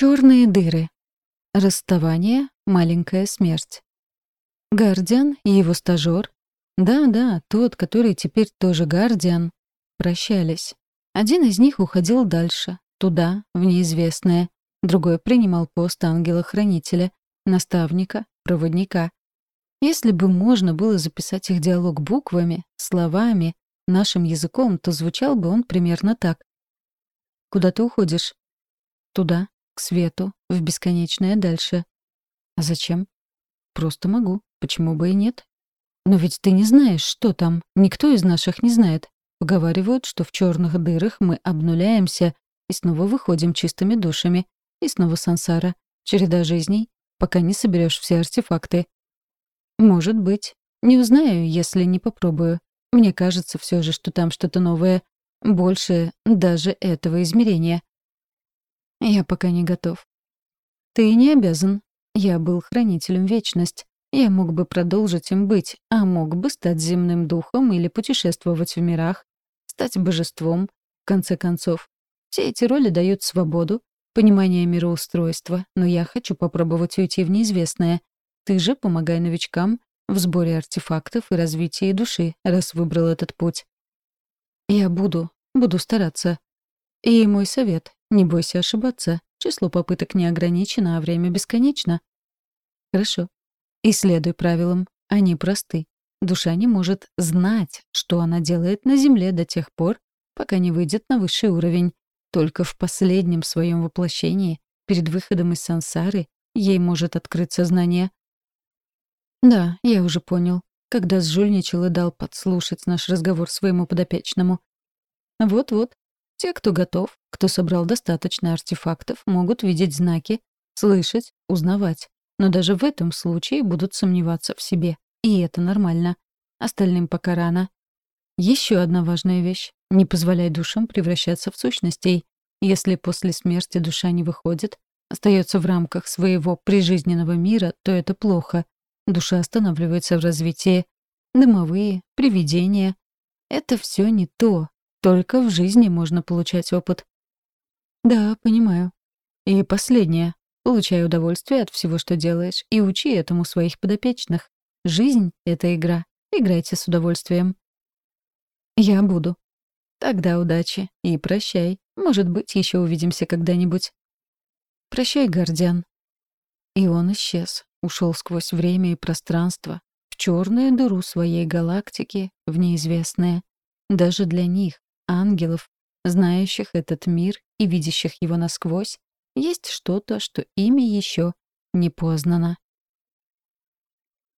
Черные дыры. Расставание — маленькая смерть. Гардиан и его стажёр, да-да, тот, который теперь тоже Гардиан, прощались. Один из них уходил дальше, туда, в неизвестное. Другой принимал пост ангела-хранителя, наставника, проводника. Если бы можно было записать их диалог буквами, словами, нашим языком, то звучал бы он примерно так. «Куда ты уходишь?» «Туда, к свету, в бесконечное дальше». «А зачем?» «Просто могу. Почему бы и нет?» «Но ведь ты не знаешь, что там. Никто из наших не знает. Поговаривают, что в черных дырах мы обнуляемся и снова выходим чистыми душами. И снова сансара. Череда жизней, пока не соберешь все артефакты. Может быть. Не узнаю, если не попробую. Мне кажется все же, что там что-то новое. Больше даже этого измерения. Я пока не готов. Ты не обязан. Я был хранителем вечность. Я мог бы продолжить им быть, а мог бы стать земным духом или путешествовать в мирах, стать божеством, в конце концов. Все эти роли дают свободу, понимание мироустройства, но я хочу попробовать уйти в неизвестное. Ты же помогай новичкам в сборе артефактов и развитии души, раз выбрал этот путь. Я буду, буду стараться. И мой совет — не бойся ошибаться. Число попыток не ограничено, а время бесконечно. Хорошо. И следуй правилам. Они просты. Душа не может знать, что она делает на Земле до тех пор, пока не выйдет на высший уровень. Только в последнем своем воплощении, перед выходом из сансары, ей может открыться знание. Да, я уже понял, когда сжульничал и дал подслушать наш разговор своему подопечному. Вот-вот, те, кто готов, кто собрал достаточно артефактов, могут видеть знаки, слышать, узнавать. Но даже в этом случае будут сомневаться в себе. И это нормально. Остальным пока рано. Еще одна важная вещь. Не позволяй душам превращаться в сущностей. Если после смерти душа не выходит, остается в рамках своего прижизненного мира, то это плохо. Душа останавливается в развитии. Дымовые, привидения. Это все не то. Только в жизни можно получать опыт. Да, понимаю. И последнее. Получай удовольствие от всего, что делаешь, и учи этому своих подопечных. Жизнь — это игра. Играйте с удовольствием. Я буду. Тогда удачи и прощай. Может быть, еще увидимся когда-нибудь. Прощай, Гордян. И он исчез, ушел сквозь время и пространство, в черную дыру своей галактики, в неизвестное. Даже для них, ангелов, знающих этот мир и видящих его насквозь, есть что-то, что ими еще не познано.